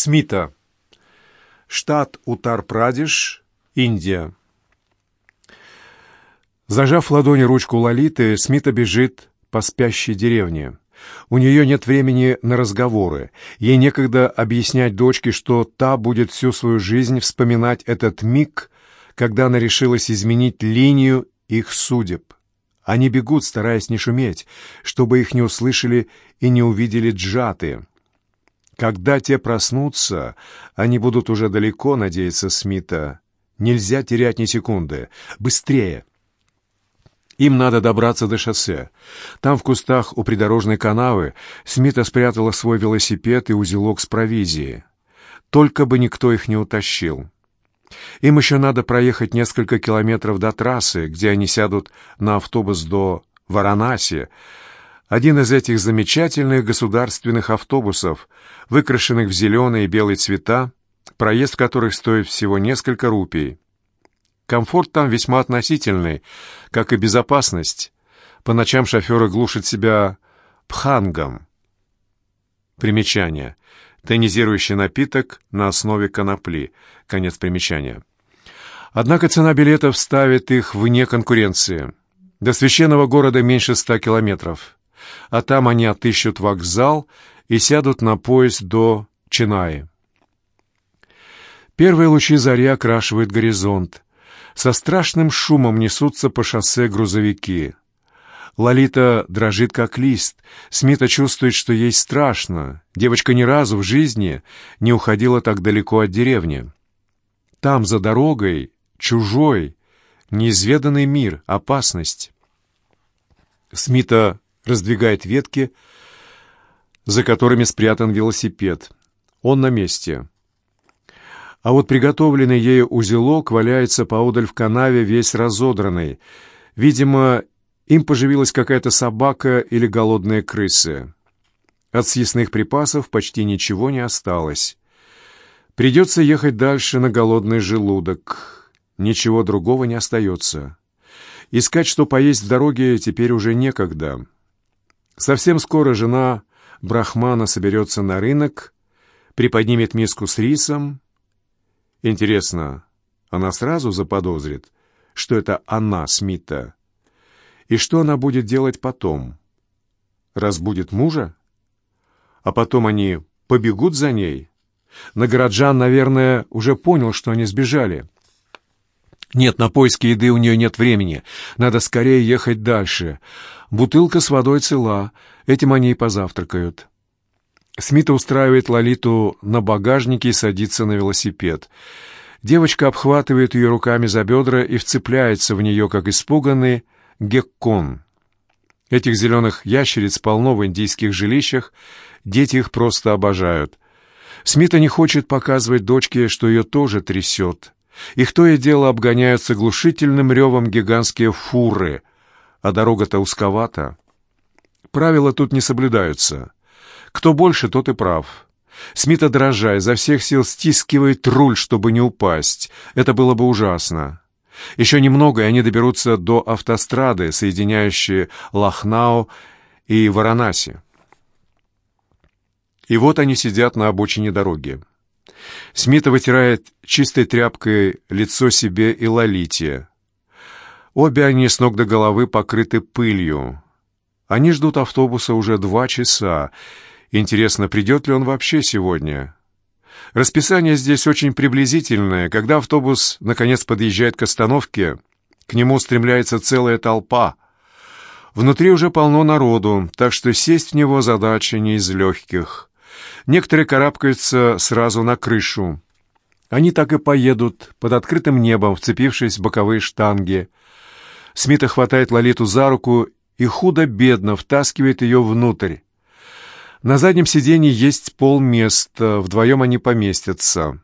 Смита. Штат Утар-Прадиш, Индия. Зажав ладони ручку Лолиты, Смита бежит по спящей деревне. У нее нет времени на разговоры. Ей некогда объяснять дочке, что та будет всю свою жизнь вспоминать этот миг, когда она решилась изменить линию их судеб. Они бегут, стараясь не шуметь, чтобы их не услышали и не увидели джаты. Когда те проснутся, они будут уже далеко, надеется Смита. Нельзя терять ни секунды. Быстрее! Им надо добраться до шоссе. Там, в кустах у придорожной канавы, Смита спрятала свой велосипед и узелок с провизией. Только бы никто их не утащил. Им еще надо проехать несколько километров до трассы, где они сядут на автобус до Варанаси, один из этих замечательных государственных автобусов, выкрашенных в зеленые и белые цвета, проезд которых стоит всего несколько рупий. Комфорт там весьма относительный, как и безопасность. По ночам шоферы глушат себя пхангом. Примечание. Тонизирующий напиток на основе конопли. Конец примечания. Однако цена билетов ставит их вне конкуренции. До священного города меньше ста километров а там они отыщут вокзал и сядут на поезд до Чинаи. Первые лучи зари окрашивают горизонт. Со страшным шумом несутся по шоссе грузовики. Лолита дрожит, как лист. Смита чувствует, что ей страшно. Девочка ни разу в жизни не уходила так далеко от деревни. Там, за дорогой, чужой, неизведанный мир, опасность. Смита раздвигает ветки, за которыми спрятан велосипед. Он на месте. А вот приготовленный ею узелок валяется поодаль в канаве, весь разодранный. Видимо, им поживилась какая-то собака или голодные крысы. От съестных припасов почти ничего не осталось. Придется ехать дальше на голодный желудок. Ничего другого не остается. Искать, что поесть в дороге, теперь уже некогда. Совсем скоро жена Брахмана соберется на рынок, приподнимет миску с рисом. Интересно, она сразу заподозрит, что это она, Смита? И что она будет делать потом? Разбудит мужа? А потом они побегут за ней? Нагороджан, наверное, уже понял, что они сбежали. Нет, на поиски еды у нее нет времени. Надо скорее ехать дальше. Бутылка с водой цела. Этим они и позавтракают. Смита устраивает Лолиту на багажнике и садится на велосипед. Девочка обхватывает ее руками за бедра и вцепляется в нее, как испуганный геккон. Этих зеленых ящериц полно в индийских жилищах, дети их просто обожают. Смита не хочет показывать дочке, что ее тоже трясет. Их то и дело обгоняют с оглушительным ревом гигантские фуры, а дорога-то узковата. Правила тут не соблюдаются. Кто больше, тот и прав. Смита, дрожа, изо всех сил стискивает руль, чтобы не упасть. Это было бы ужасно. Еще немного, и они доберутся до автострады, соединяющей Лахнау и Варанаси. И вот они сидят на обочине дороги. Смита вытирает чистой тряпкой лицо себе и Лолите. Обе они с ног до головы покрыты пылью. Они ждут автобуса уже два часа. Интересно, придет ли он вообще сегодня? Расписание здесь очень приблизительное. Когда автобус наконец подъезжает к остановке, к нему устремляется целая толпа. Внутри уже полно народу, так что сесть в него задача не из легких. Некоторые карабкаются сразу на крышу. Они так и поедут под открытым небом, вцепившись в боковые штанги. Смита хватает Лолиту за руку и худо-бедно втаскивает ее внутрь. На заднем сиденье есть полместа, вдвоем они поместятся.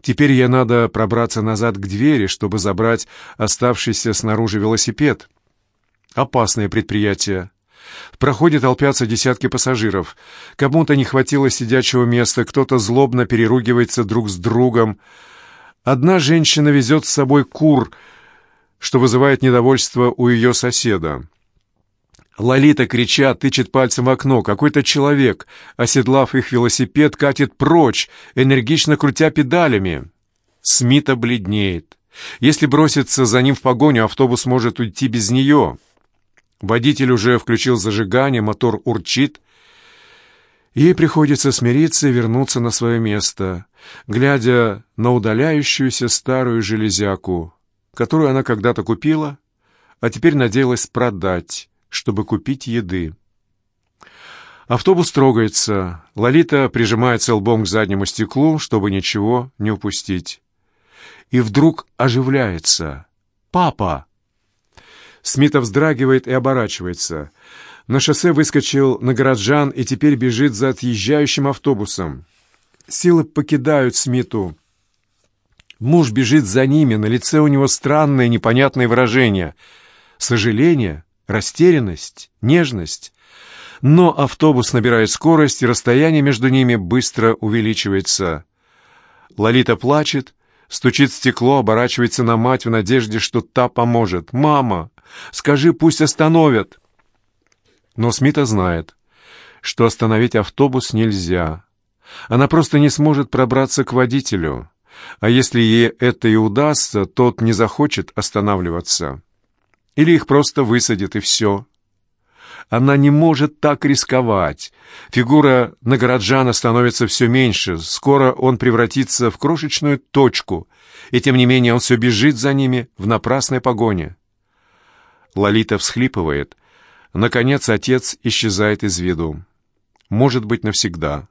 Теперь ей надо пробраться назад к двери, чтобы забрать оставшийся снаружи велосипед. Опасное предприятие. В проходе толпятся десятки пассажиров. Кому-то не хватило сидячего места, кто-то злобно переругивается друг с другом. Одна женщина везет с собой кур, что вызывает недовольство у ее соседа. Лолита, крича, тычет пальцем в окно. Какой-то человек, оседлав их велосипед, катит прочь, энергично крутя педалями. Смита бледнеет. Если броситься за ним в погоню, автобус может уйти без нее. Водитель уже включил зажигание, мотор урчит. Ей приходится смириться и вернуться на свое место, глядя на удаляющуюся старую железяку, которую она когда-то купила, а теперь надеялась продать, чтобы купить еды. Автобус трогается. Лолита прижимается лбом к заднему стеклу, чтобы ничего не упустить. И вдруг оживляется. «Папа!» Смита вздрагивает и оборачивается. На шоссе выскочил на горожан и теперь бежит за отъезжающим автобусом. Силы покидают Смиту. Муж бежит за ними, на лице у него странное непонятное выражение. Сожаление, растерянность, нежность. Но автобус набирает скорость, и расстояние между ними быстро увеличивается. Лолита плачет, стучит стекло, оборачивается на мать в надежде, что та поможет. «Мама, скажи, пусть остановят!» Но Смита знает, что остановить автобус нельзя. Она просто не сможет пробраться к водителю. А если ей это и удастся, тот не захочет останавливаться. Или их просто высадит, и все. Она не может так рисковать. Фигура Нагороджана становится все меньше. Скоро он превратится в крошечную точку, и тем не менее он все бежит за ними в напрасной погоне. Лолита всхлипывает. Наконец отец исчезает из виду. Может быть, навсегда.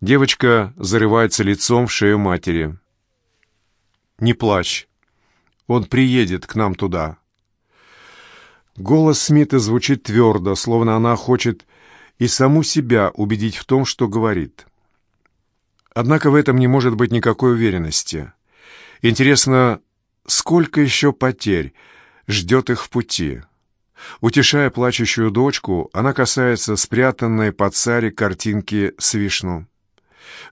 Девочка зарывается лицом в шею матери. «Не плачь. Он приедет к нам туда». Голос Смита звучит твердо, словно она хочет и саму себя убедить в том, что говорит. Однако в этом не может быть никакой уверенности. Интересно, сколько еще потерь ждет их в пути? Утешая плачущую дочку, она касается спрятанной под царе картинки с вишну.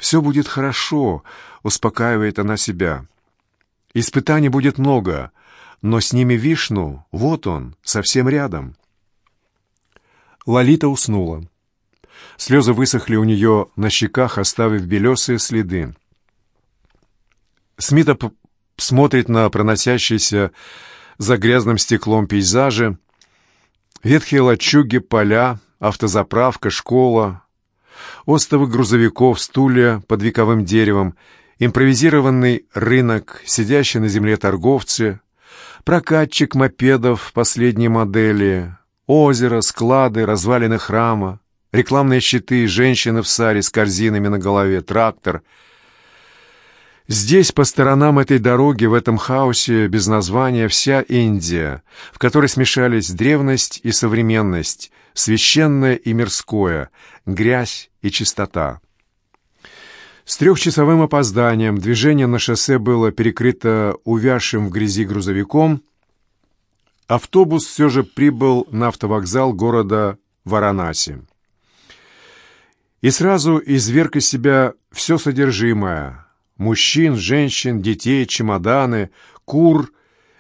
«Все будет хорошо», — успокаивает она себя. «Испытаний будет много, но с ними Вишну, вот он, совсем рядом». Лолита уснула. Слезы высохли у нее на щеках, оставив белесые следы. Смита смотрит на проносящиеся за грязным стеклом пейзажи, ветхие лачуги, поля, автозаправка, школа, остовы грузовиков, стулья под вековым деревом, импровизированный рынок, сидящие на земле торговцы, прокатчик мопедов последней модели, озеро, склады, развалины храма, рекламные щиты, женщины в саре с корзинами на голове, трактор. Здесь, по сторонам этой дороги, в этом хаосе без названия, вся Индия, в которой смешались древность и современность, священное и мирское, грязь и чистота. С трехчасовым опозданием движение на шоссе было перекрыто увязшим в грязи грузовиком. Автобус все же прибыл на автовокзал города Варанаси. И сразу изверг из себя все содержимое – мужчин, женщин, детей, чемоданы, кур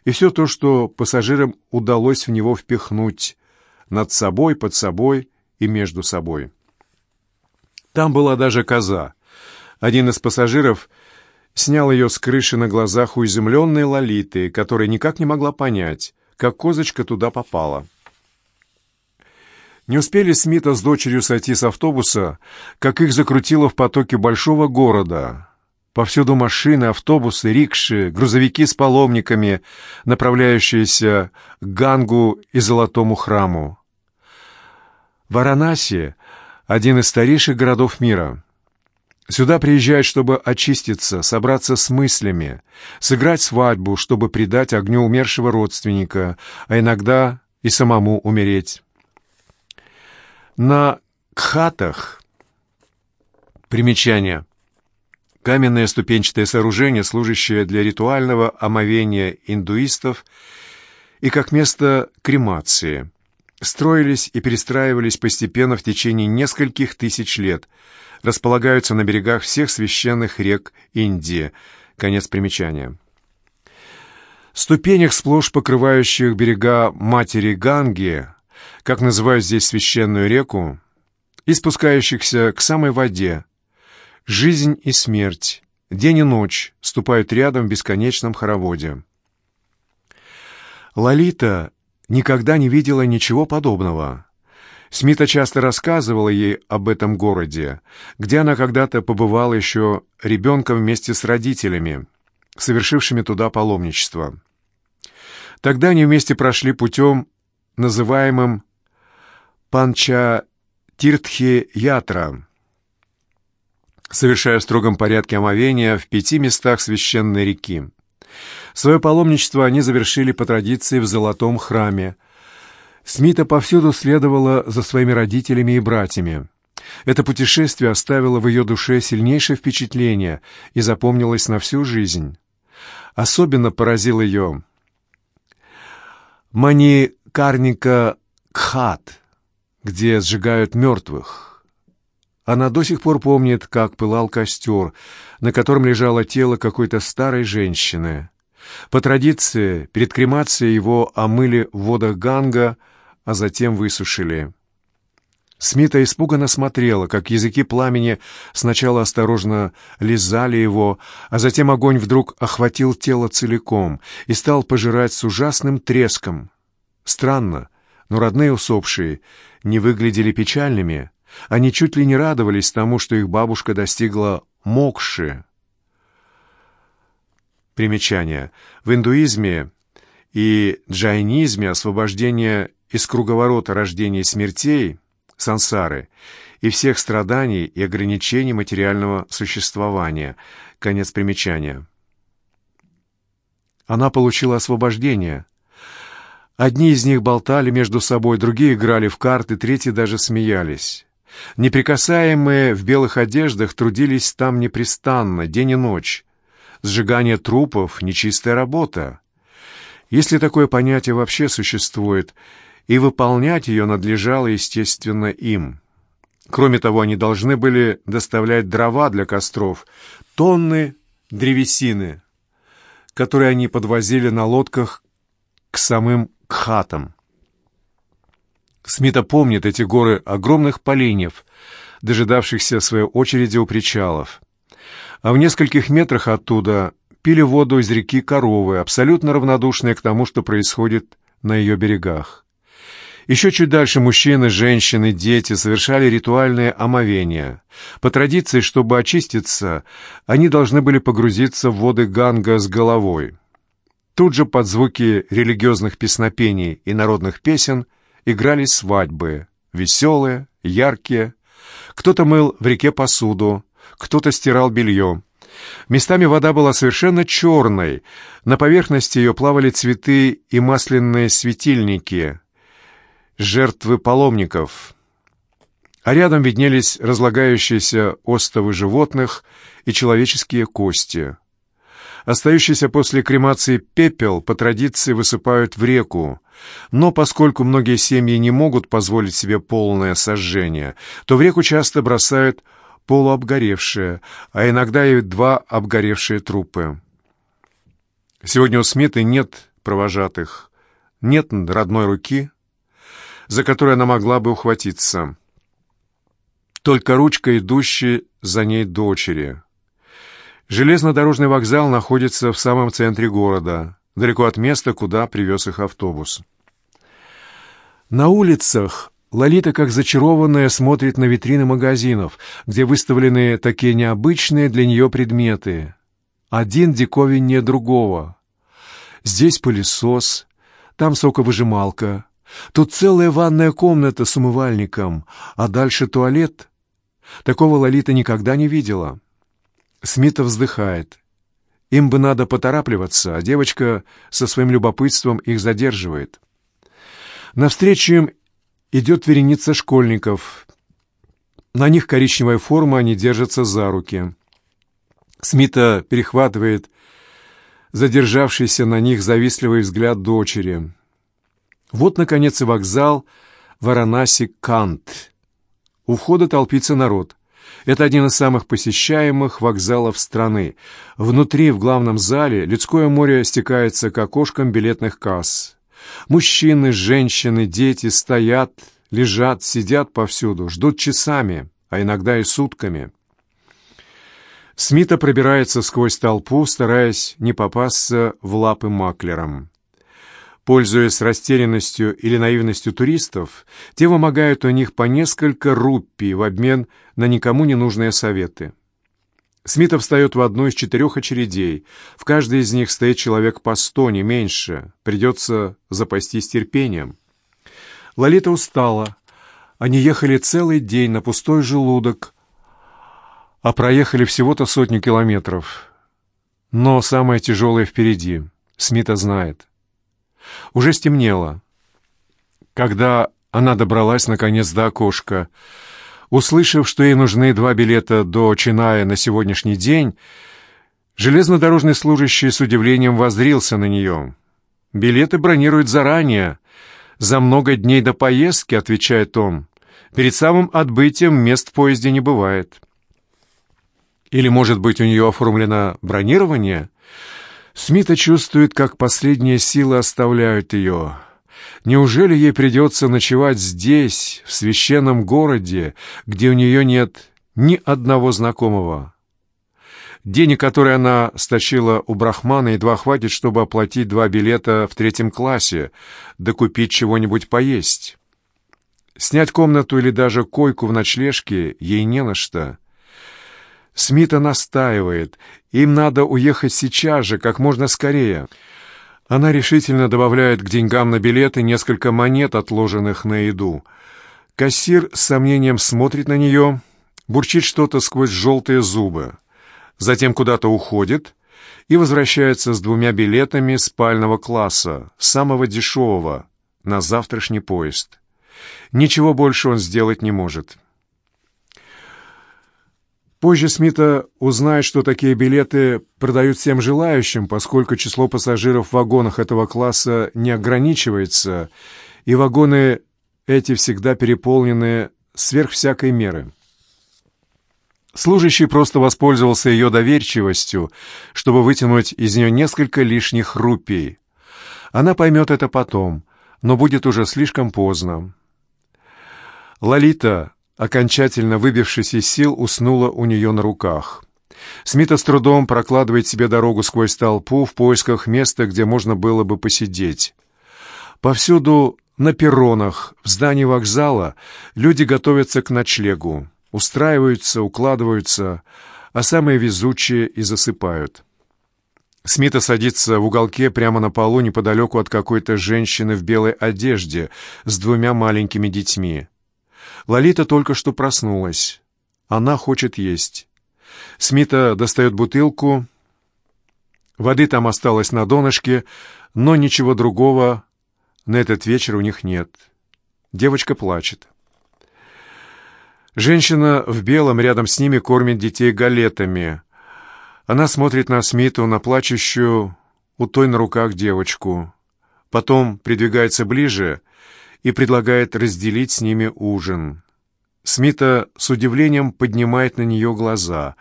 и все то, что пассажирам удалось в него впихнуть – над собой, под собой и между собой. Там была даже коза. Один из пассажиров снял ее с крыши на глазах у изумленной Лолиты, которая никак не могла понять, как козочка туда попала. Не успели Смита с дочерью сойти с автобуса, как их закрутило в потоке большого города. Повсюду машины, автобусы, рикши, грузовики с паломниками, направляющиеся к Гангу и Золотому храму. Варанаси — один из старейших городов мира. Сюда приезжают, чтобы очиститься, собраться с мыслями, сыграть свадьбу, чтобы предать огню умершего родственника, а иногда и самому умереть. На кхатах примечание — Каменное ступенчатое сооружение, служащее для ритуального омовения индуистов и как место кремации, строились и перестраивались постепенно в течение нескольких тысяч лет, располагаются на берегах всех священных рек Индии. Конец примечания. Ступенях, сплошь покрывающих берега матери Ганги, как называют здесь священную реку, и спускающихся к самой воде. Жизнь и смерть, день и ночь ступают рядом в бесконечном хороводе. Лолита никогда не видела ничего подобного. Смита часто рассказывала ей об этом городе, где она когда-то побывала еще ребенком вместе с родителями, совершившими туда паломничество. Тогда они вместе прошли путем, называемым Панча-Тиртхи-Ятра, совершая в строгом порядке омовения в пяти местах священной реки. Свое паломничество они завершили по традиции в Золотом храме. Смита повсюду следовала за своими родителями и братьями. Это путешествие оставило в ее душе сильнейшее впечатление и запомнилось на всю жизнь. Особенно поразил ее Маникарника Кхат, где сжигают мертвых. Она до сих пор помнит, как пылал костер, на котором лежало тело какой-то старой женщины. По традиции, перед кремацией его омыли в водах Ганга, а затем высушили. Смита испуганно смотрела, как языки пламени сначала осторожно лизали его, а затем огонь вдруг охватил тело целиком и стал пожирать с ужасным треском. Странно, но родные усопшие не выглядели печальными. Они чуть ли не радовались тому, что их бабушка достигла мокши. Примечание. В индуизме и джайнизме освобождение из круговорота рождения и смертей, сансары, и всех страданий и ограничений материального существования. Конец примечания. Она получила освобождение. Одни из них болтали между собой, другие играли в карты, третьи даже смеялись. Неприкасаемые в белых одеждах трудились там непрестанно, день и ночь. Сжигание трупов — нечистая работа. Если такое понятие вообще существует, и выполнять ее надлежало, естественно, им. Кроме того, они должны были доставлять дрова для костров, тонны древесины, которые они подвозили на лодках к самым кхатам. Смита помнит эти горы огромных поленьев, дожидавшихся своей очереди у причалов. А в нескольких метрах оттуда пили воду из реки коровы, абсолютно равнодушные к тому, что происходит на ее берегах. Еще чуть дальше мужчины, женщины, дети совершали ритуальные омовения. По традиции, чтобы очиститься, они должны были погрузиться в воды Ганга с головой. Тут же под звуки религиозных песнопений и народных песен играли свадьбы, веселые, яркие. Кто-то мыл в реке посуду, кто-то стирал белье. Местами вода была совершенно черной, на поверхности ее плавали цветы и масляные светильники — жертвы паломников, а рядом виднелись разлагающиеся остовы животных и человеческие кости. Остающийся после кремации пепел по традиции высыпают в реку, но поскольку многие семьи не могут позволить себе полное сожжение, то в реку часто бросают полуобгоревшие, а иногда и два обгоревшие трупы. Сегодня у Смиты нет провожатых, нет родной руки, за которую она могла бы ухватиться. Только ручка идущей за ней дочери. Железнодорожный вокзал находится в самом центре города, далеко от места, куда привез их автобус. На улицах Лолита, как зачарованная, смотрит на витрины магазинов, где выставлены такие необычные для нее предметы. Один диковиннее другого. Здесь пылесос, там соковыжималка, Тут целая ванная комната с умывальником, а дальше туалет. Такого Лолита никогда не видела. Смита вздыхает. Им бы надо поторапливаться, а девочка со своим любопытством их задерживает. Навстречу им идет вереница школьников. На них коричневая форма, они держатся за руки. Смита перехватывает задержавшийся на них завистливый взгляд дочери. Вот, наконец, и вокзал Варанаси-Кант. У входа толпится народ. Это один из самых посещаемых вокзалов страны. Внутри, в главном зале, людское море стекается к окошкам билетных касс. Мужчины, женщины, дети стоят, лежат, сидят повсюду, ждут часами, а иногда и сутками. Смита пробирается сквозь толпу, стараясь не попасться в лапы маклерам. Пользуясь растерянностью или наивностью туристов, те вымогают у них по несколько рупий в обмен на никому не нужные советы. Смита встает в одну из четырех очередей. В каждой из них стоит человек по сто, не меньше. Придется запастись терпением. Лолита устала. Они ехали целый день на пустой желудок, а проехали всего-то сотню километров. Но самое тяжелое впереди. Смита знает. Уже стемнело. Когда она добралась, наконец, до окошка, услышав, что ей нужны два билета до Чиная на сегодняшний день, железнодорожный служащий с удивлением воззрился на нее. «Билеты бронируют заранее. За много дней до поездки», — отвечает он. «Перед самым отбытием мест в поезде не бывает». Или, может быть, у нее оформлено бронирование? Смита чувствует, как последние силы оставляют ее. Неужели ей придется ночевать здесь, в священном городе, где у нее нет ни одного знакомого? Денег, которые она стащила у Брахмана, едва хватит, чтобы оплатить два билета в третьем классе, да чего-нибудь поесть. Снять комнату или даже койку в ночлежке ей не на что. Смита настаивает. Им надо уехать сейчас же, как можно скорее. Она решительно добавляет к деньгам на билеты несколько монет, отложенных на еду. Кассир с сомнением смотрит на нее, бурчит что-то сквозь желтые зубы. Затем куда-то уходит и возвращается с двумя билетами спального класса, самого дешевого, на завтрашний поезд. Ничего больше он сделать не может. Позже Смита узнает, что такие билеты продают всем желающим, поскольку число пассажиров в вагонах этого класса не ограничивается, и вагоны эти всегда переполнены сверх всякой меры. Служащий просто воспользовался ее доверчивостью, чтобы вытянуть из нее несколько лишних рупий. Она поймет это потом, но будет уже слишком поздно. Лолита окончательно выбившись из сил, уснула у нее на руках. Смита с трудом прокладывает себе дорогу сквозь толпу в поисках места, где можно было бы посидеть. Повсюду на перронах, в здании вокзала люди готовятся к ночлегу, устраиваются, укладываются, а самые везучие и засыпают. Смита садится в уголке прямо на полу неподалеку от какой-то женщины в белой одежде с двумя маленькими детьми. Лолита только что проснулась. Она хочет есть. Смита достает бутылку. Воды там осталось на донышке, но ничего другого на этот вечер у них нет. Девочка плачет. Женщина в белом рядом с ними кормит детей галетами. Она смотрит на Смиту, на плачущую у той на руках девочку. Потом придвигается ближе и предлагает разделить с ними ужин. Смита с удивлением поднимает на нее глаза.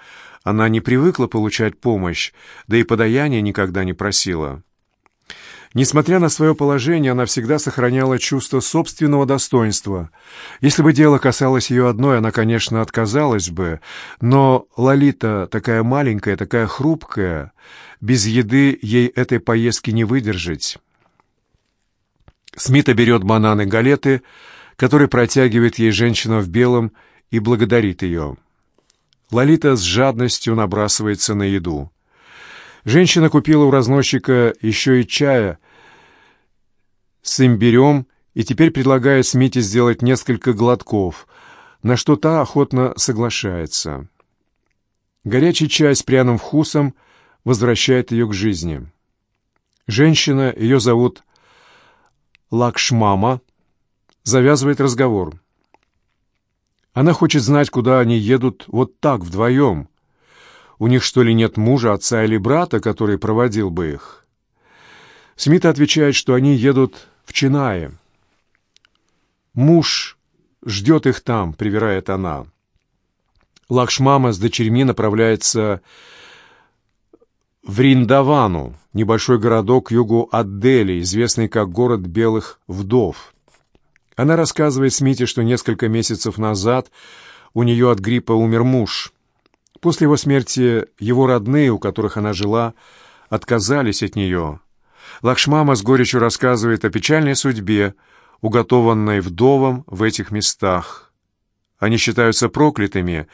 Она не привыкла получать помощь, да и подаяния никогда не просила. Несмотря на свое положение, она всегда сохраняла чувство собственного достоинства. Если бы дело касалось ее одной, она, конечно, отказалась бы, но Лолита такая маленькая, такая хрупкая, без еды ей этой поездки не выдержать. Смита берет бананы галеты, которые протягивает ей женщина в белом, и благодарит ее. Лолита с жадностью набрасывается на еду. Женщина купила у разносчика еще и чая с имбирем и теперь предлагает Смите сделать несколько глотков, на что та охотно соглашается. Горячий чай с пряным вкусом возвращает ее к жизни. Женщина, ее зовут Лакшмама завязывает разговор. Она хочет знать, куда они едут вот так, вдвоем. У них, что ли, нет мужа, отца или брата, который проводил бы их? Смит отвечает, что они едут в Чинае. Муж ждет их там, привирает она. Лакшмама с дочерьми направляется в Риндавану, небольшой городок к югу от Дели, известный как город белых вдов. Она рассказывает Смите, что несколько месяцев назад у нее от гриппа умер муж. После его смерти его родные, у которых она жила, отказались от нее. Лакшмама с горечью рассказывает о печальной судьбе, уготованной вдовам в этих местах. Они считаются проклятыми,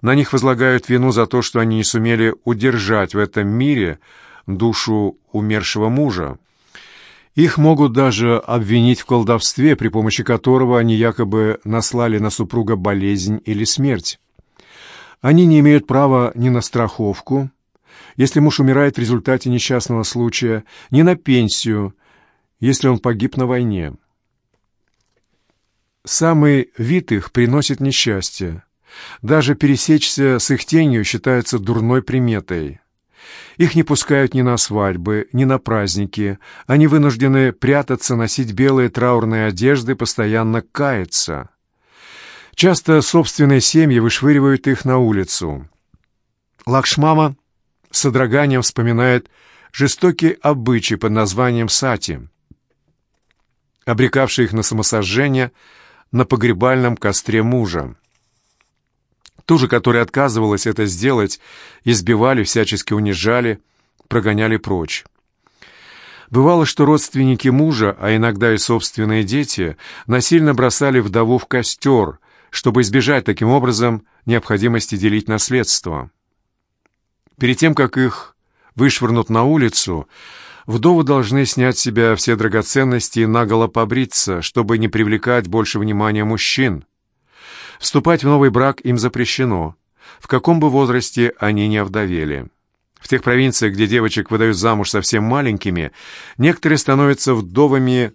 на них возлагают вину за то, что они не сумели удержать в этом мире душу умершего мужа. Их могут даже обвинить в колдовстве, при помощи которого они якобы наслали на супруга болезнь или смерть. Они не имеют права ни на страховку, если муж умирает в результате несчастного случая, ни на пенсию, если он погиб на войне. Самый вид их приносит несчастье. Даже пересечься с их тенью считается дурной приметой. Их не пускают ни на свадьбы, ни на праздники. Они вынуждены прятаться, носить белые траурные одежды, постоянно каяться. Часто собственные семьи вышвыривают их на улицу. Лакшмама с содроганием вспоминает жестокий обычай под названием сати, обрекавший их на самосожжение на погребальном костре мужа. Ту же, которая отказывалась это сделать, избивали, всячески унижали, прогоняли прочь. Бывало, что родственники мужа, а иногда и собственные дети, насильно бросали вдову в костер, чтобы избежать таким образом необходимости делить наследство. Перед тем, как их вышвырнут на улицу, вдовы должны снять с себя все драгоценности и наголо побриться, чтобы не привлекать больше внимания мужчин. Вступать в новый брак им запрещено, в каком бы возрасте они не овдовели. В тех провинциях, где девочек выдают замуж совсем маленькими, некоторые становятся вдовами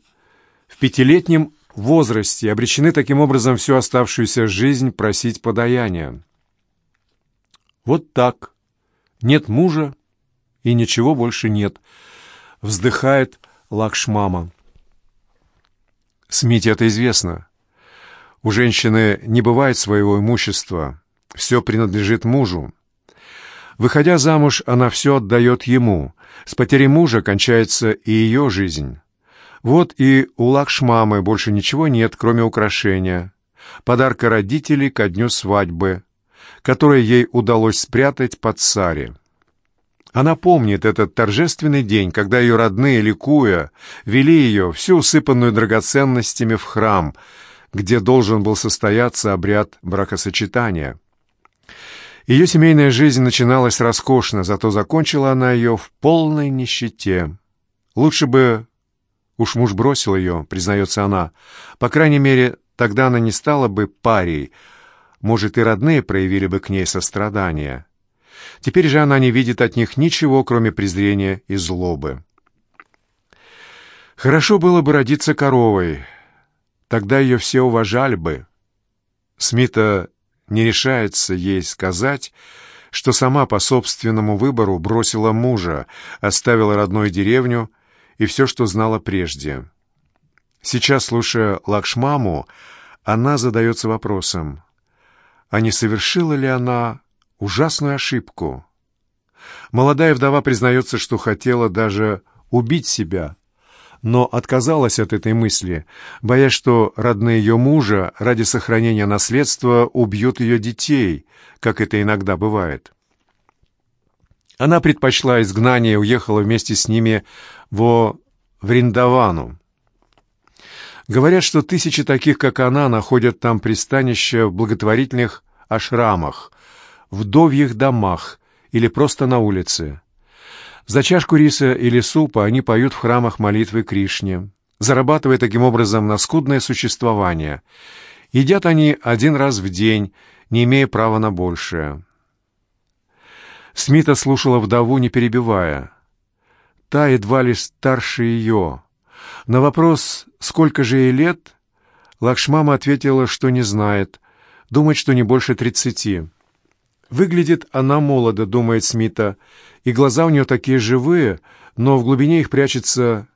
в пятилетнем возрасте и обречены таким образом всю оставшуюся жизнь просить подаяния. Вот так. Нет мужа и ничего больше нет, вздыхает Лакшмама. Смите это известно. У женщины не бывает своего имущества, все принадлежит мужу. Выходя замуж, она все отдает ему. С потерей мужа кончается и ее жизнь. Вот и у Лакшмамы больше ничего нет, кроме украшения, подарка родителей ко дню свадьбы, которое ей удалось спрятать под саре. Она помнит этот торжественный день, когда ее родные, ликуя, вели ее, всю усыпанную драгоценностями, в храм — где должен был состояться обряд бракосочетания. Ее семейная жизнь начиналась роскошно, зато закончила она ее в полной нищете. Лучше бы уж муж бросил ее, признается она. По крайней мере, тогда она не стала бы парей. Может, и родные проявили бы к ней сострадание. Теперь же она не видит от них ничего, кроме презрения и злобы. Хорошо было бы родиться коровой, Тогда ее все уважали бы. Смита не решается ей сказать, что сама по собственному выбору бросила мужа, оставила родную деревню и все, что знала прежде. Сейчас, слушая Лакшмаму, она задается вопросом, а не совершила ли она ужасную ошибку? Молодая вдова признается, что хотела даже убить себя, но отказалась от этой мысли, боясь, что родные ее мужа ради сохранения наследства убьют ее детей, как это иногда бывает. Она предпочла изгнание и уехала вместе с ними во Вриндавану. Говорят, что тысячи таких, как она, находят там пристанище в благотворительных ашрамах, вдовьих домах или просто на улице. За чашку риса или супа они поют в храмах молитвы Кришне, зарабатывая таким образом на скудное существование. Едят они один раз в день, не имея права на большее. Смита слушала вдову, не перебивая. Та едва ли старше ее. На вопрос, сколько же ей лет, Лакшмама ответила, что не знает, думает, что не больше тридцати. Выглядит она молодо, думает Смита, и глаза у нее такие живые, но в глубине их прячется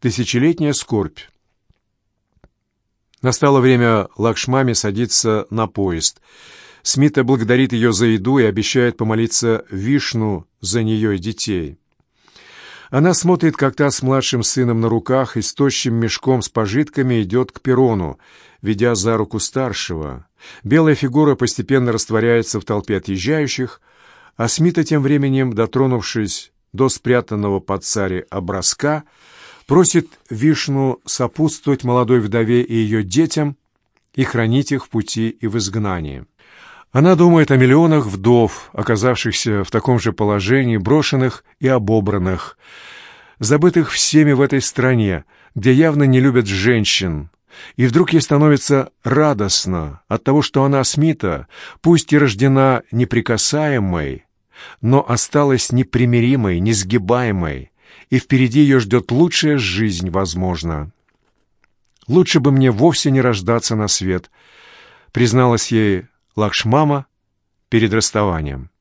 тысячелетняя скорбь. Настало время Лакшмаме садиться на поезд. Смита благодарит ее за еду и обещает помолиться Вишну за нее и детей. Она смотрит, как та с младшим сыном на руках и с тощим мешком с пожитками идет к перрону, ведя за руку старшего. Белая фигура постепенно растворяется в толпе отъезжающих, а Смита тем временем, дотронувшись до спрятанного под царе образка, просит Вишну сопутствовать молодой вдове и ее детям и хранить их в пути и в изгнании. Она думает о миллионах вдов, оказавшихся в таком же положении, брошенных и обобранных, забытых всеми в этой стране, где явно не любят женщин. И вдруг ей становится радостно от того, что она, Смита, пусть и рождена неприкасаемой, но осталась непримиримой, несгибаемой, и впереди ее ждет лучшая жизнь, возможно. «Лучше бы мне вовсе не рождаться на свет», — призналась ей Лакшмама перед расставанием.